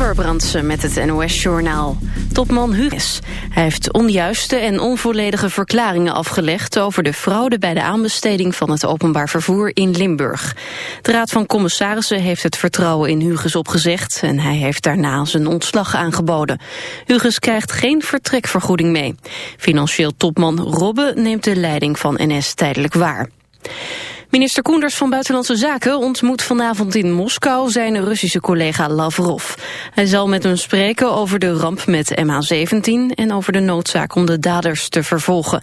Amber Brandsen met het NOS-journaal. Topman Huges. Hij heeft onjuiste en onvolledige verklaringen afgelegd... over de fraude bij de aanbesteding van het openbaar vervoer in Limburg. De Raad van Commissarissen heeft het vertrouwen in Huges opgezegd... en hij heeft daarna zijn ontslag aangeboden. Huges krijgt geen vertrekvergoeding mee. Financieel topman Robbe neemt de leiding van NS tijdelijk waar. Minister Koenders van Buitenlandse Zaken ontmoet vanavond in Moskou zijn Russische collega Lavrov. Hij zal met hem spreken over de ramp met MH17 en over de noodzaak om de daders te vervolgen.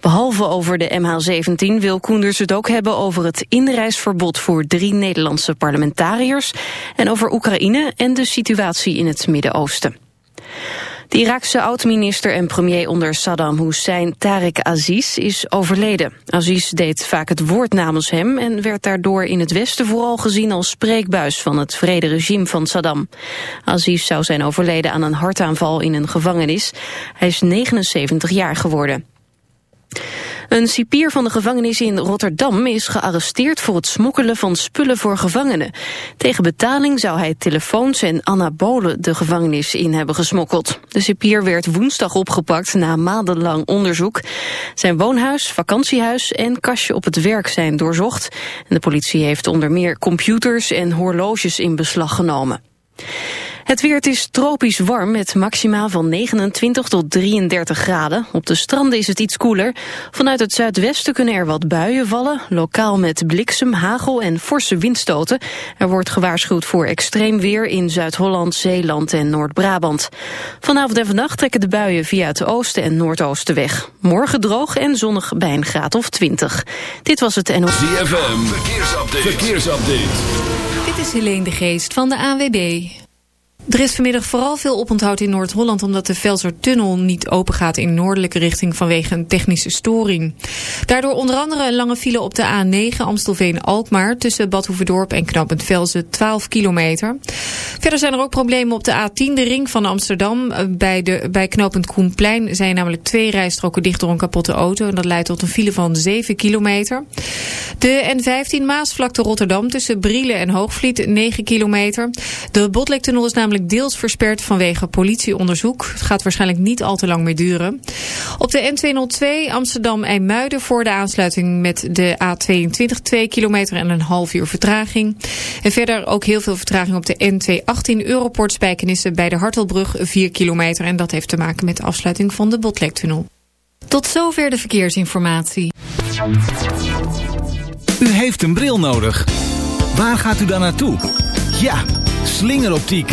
Behalve over de MH17 wil Koenders het ook hebben over het inreisverbod voor drie Nederlandse parlementariërs en over Oekraïne en de situatie in het Midden-Oosten. De Iraakse oud-minister en premier onder Saddam Hussein, Tariq Aziz, is overleden. Aziz deed vaak het woord namens hem en werd daardoor in het Westen vooral gezien als spreekbuis van het vrederegime van Saddam. Aziz zou zijn overleden aan een hartaanval in een gevangenis. Hij is 79 jaar geworden. Een cipier van de gevangenis in Rotterdam is gearresteerd voor het smokkelen van spullen voor gevangenen. Tegen betaling zou hij telefoons en anabolen de gevangenis in hebben gesmokkeld. De cipier werd woensdag opgepakt na maandenlang onderzoek. Zijn woonhuis, vakantiehuis en kastje op het werk zijn doorzocht. En de politie heeft onder meer computers en horloges in beslag genomen. Het weer het is tropisch warm met maximaal van 29 tot 33 graden. Op de stranden is het iets koeler. Vanuit het zuidwesten kunnen er wat buien vallen. Lokaal met bliksem, hagel en forse windstoten. Er wordt gewaarschuwd voor extreem weer in Zuid-Holland, Zeeland en Noord-Brabant. Vanavond en vannacht trekken de buien via het oosten en noordoosten weg. Morgen droog en zonnig bij een graad of 20. Dit was het NO. ZFM, verkeersupdate. verkeersupdate. Dit is Helene de Geest van de AWB. Er is vanmiddag vooral veel oponthoud in Noord-Holland... omdat de Velsertunnel niet open gaat in noordelijke richting... vanwege een technische storing. Daardoor onder andere een lange file op de A9 Amstelveen-Alkmaar... tussen Bad Hoeverdorp en knooppunt Velzen 12 kilometer. Verder zijn er ook problemen op de A10, de ring van Amsterdam. Bij, de, bij knooppunt Koenplein zijn namelijk twee rijstroken dicht door een kapotte auto... en dat leidt tot een file van 7 kilometer. De N15 Maasvlakte Rotterdam tussen Brielen en Hoogvliet 9 kilometer. De Botlektunnel is namelijk deels versperd vanwege politieonderzoek. Het gaat waarschijnlijk niet al te lang meer duren. Op de N202 Amsterdam-Eemmuiden voor de aansluiting met de A22 2 kilometer en een half uur vertraging. En verder ook heel veel vertraging op de N218 Europort Spijkenissen bij de Hartelbrug 4 kilometer. En dat heeft te maken met de afsluiting van de Botlektunnel. Tot zover de verkeersinformatie. U heeft een bril nodig. Waar gaat u dan naartoe? Ja, slingeroptiek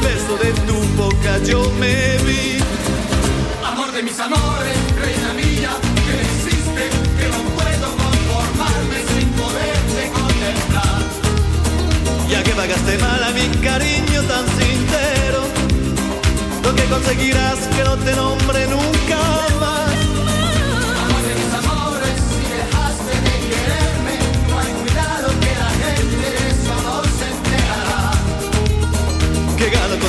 beso de tu boca yo me vi. Amor de mis amores, reina mía, que existe, que no puedo conformarme sin poderte contemplar. Ya que pagaste mal a mi cariño tan sincero, lo que conseguirás que no te nombre nunca más.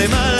demás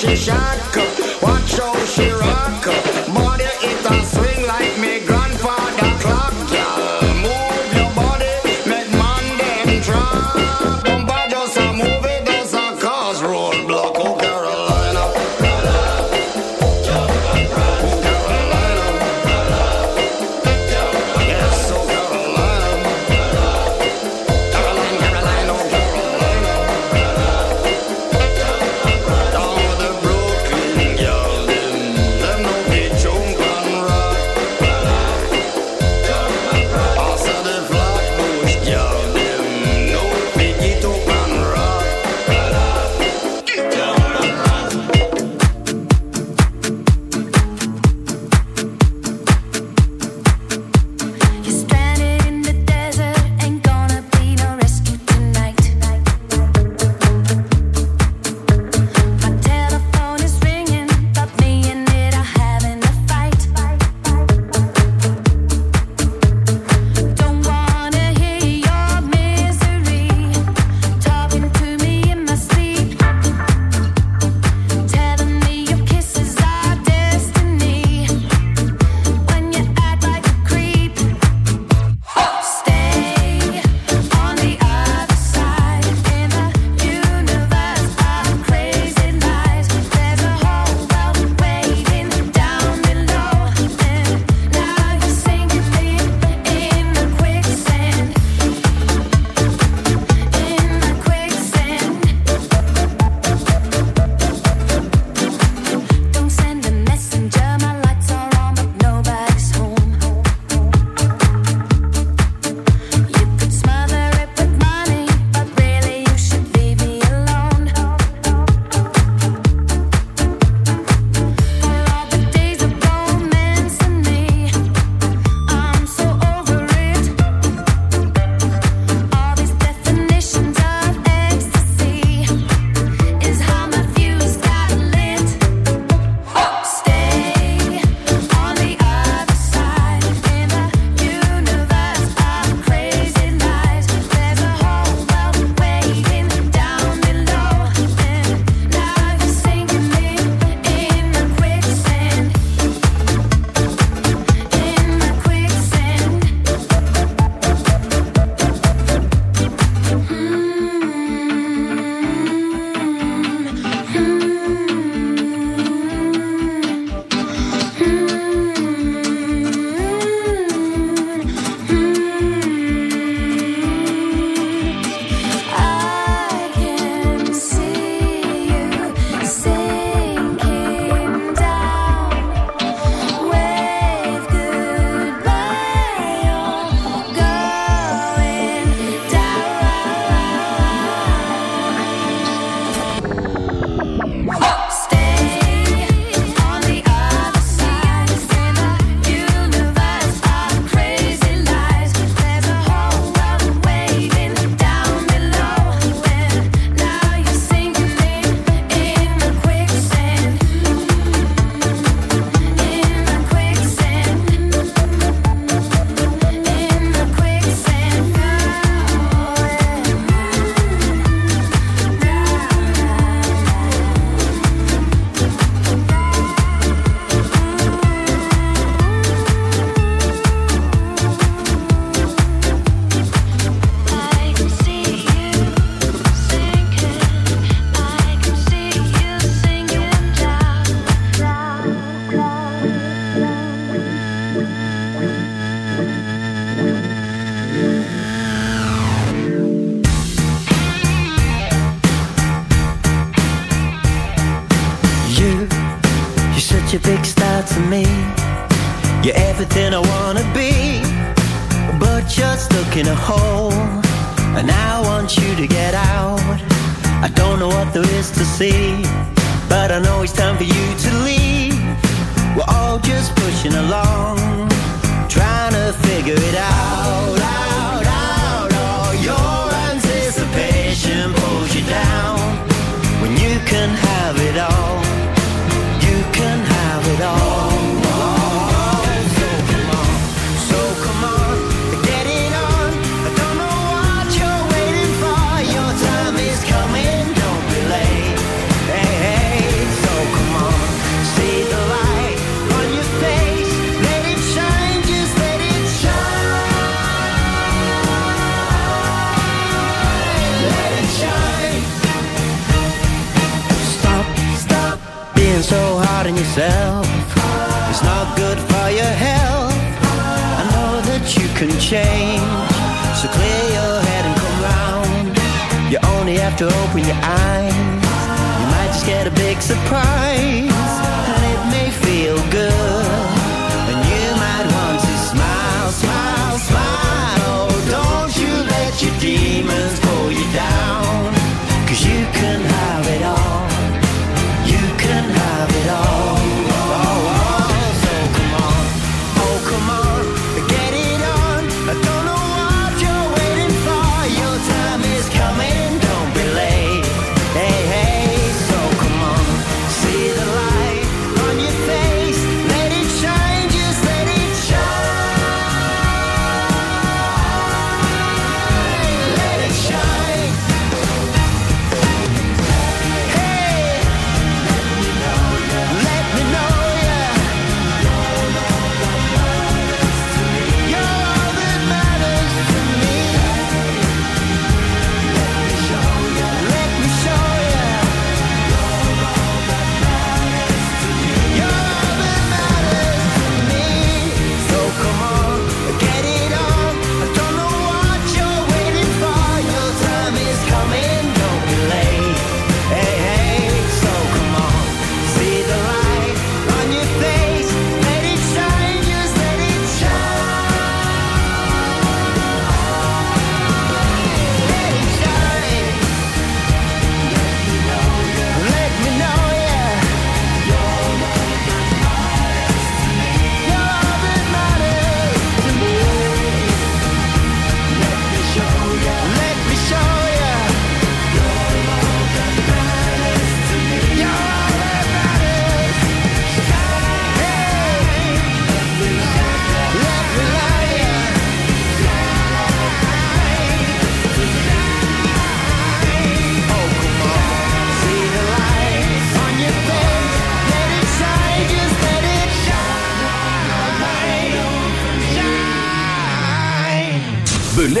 she shock. Watch how she rock.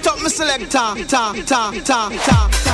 It up, my selector. Ta, ta, ta, ta, ta.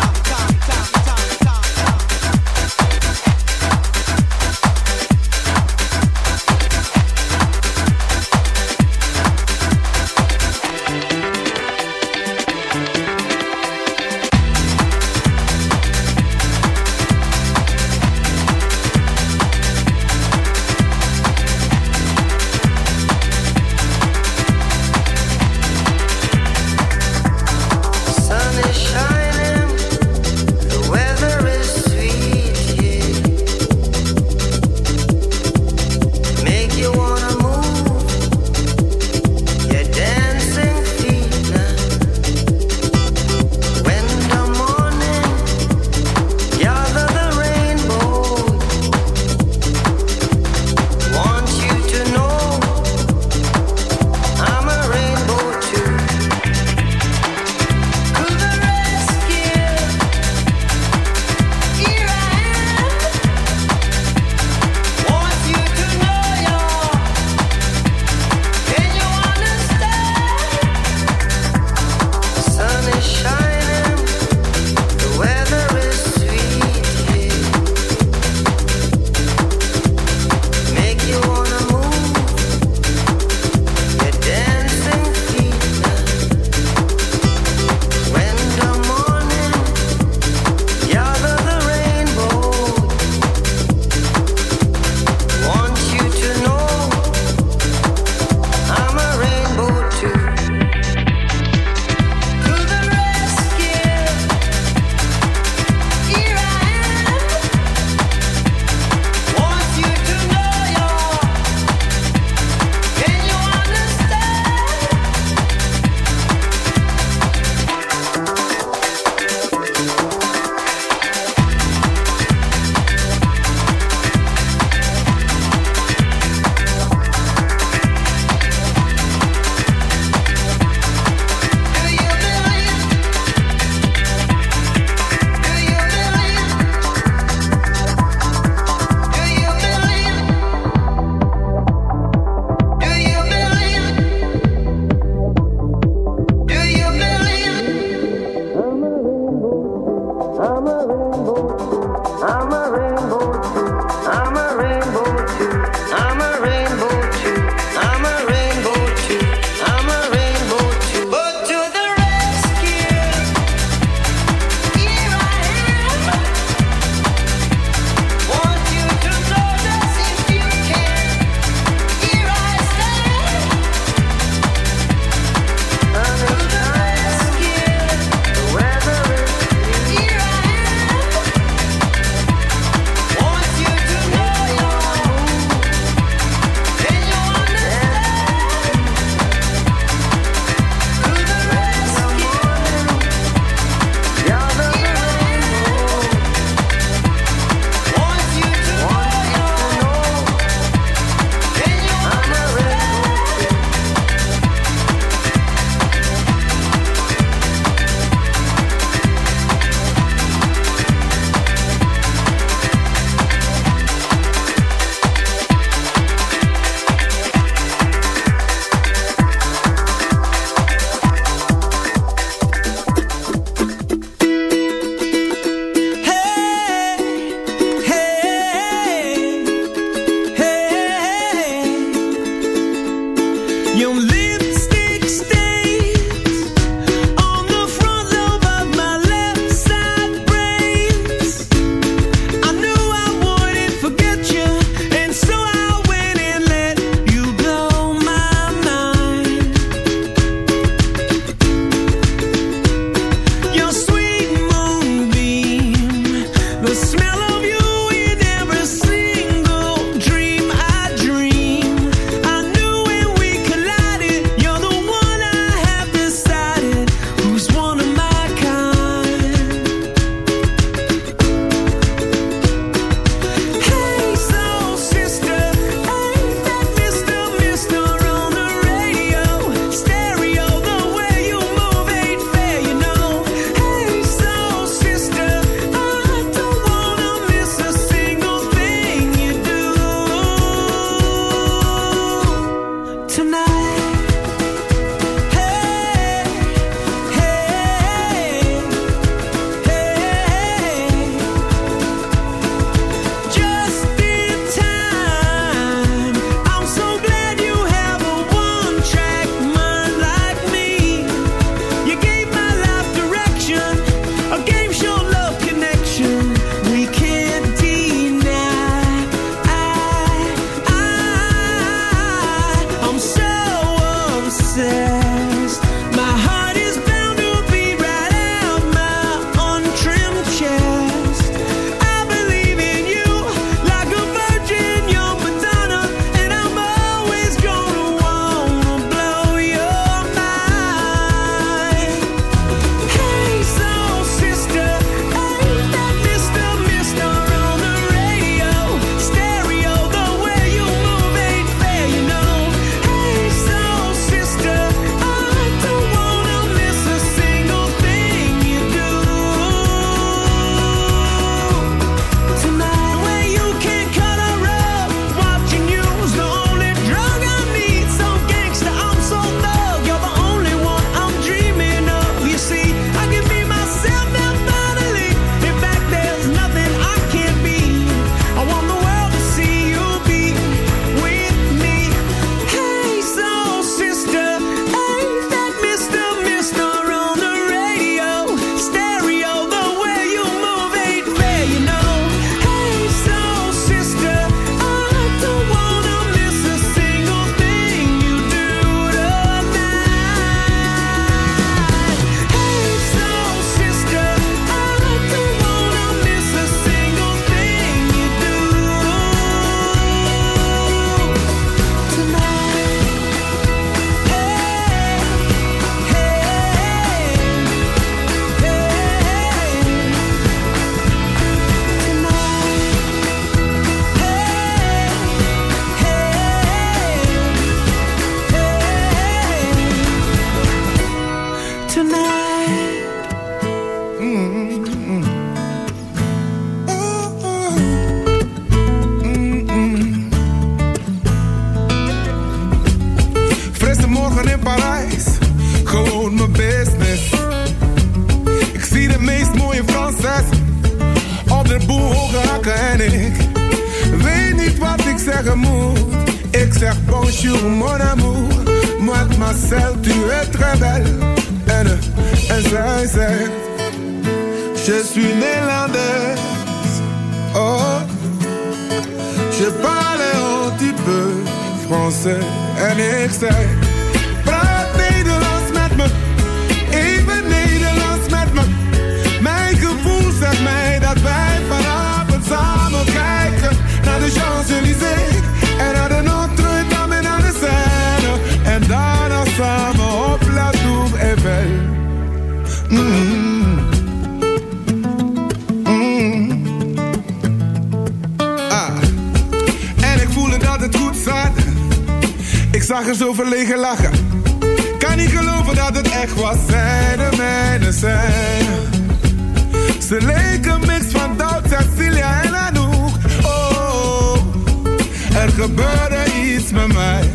gebeurde iets met mij.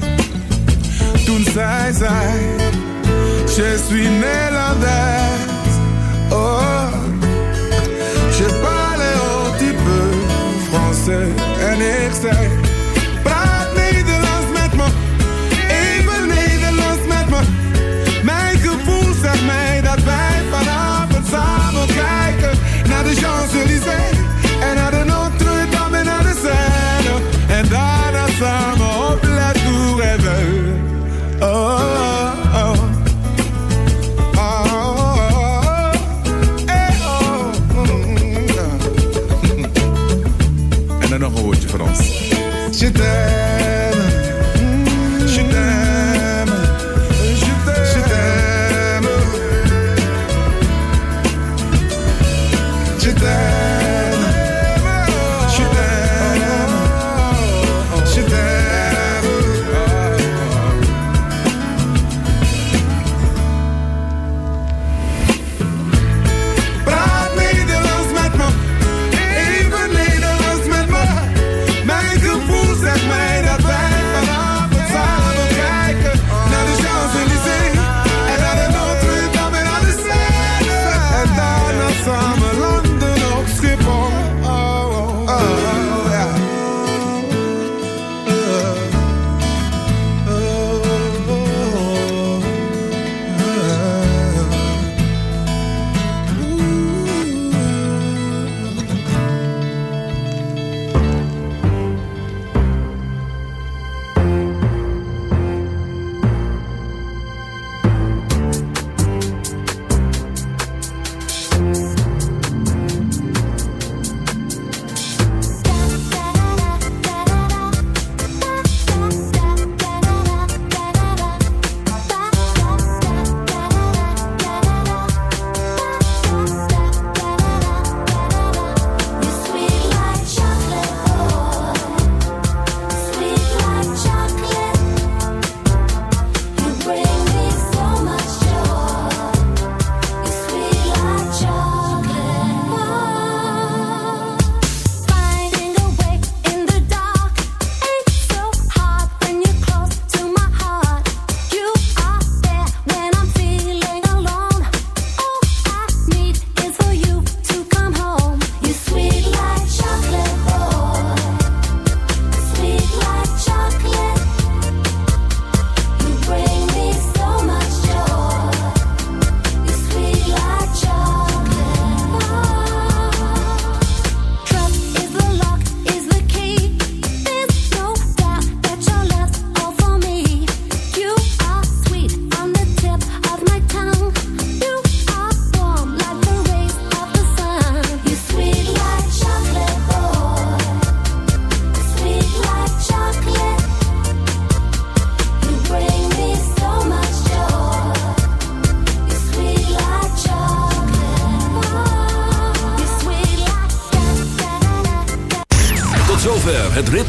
Toen zei zij, je suis Nederlands. Oh, je parle un petit peu français. En ik zei...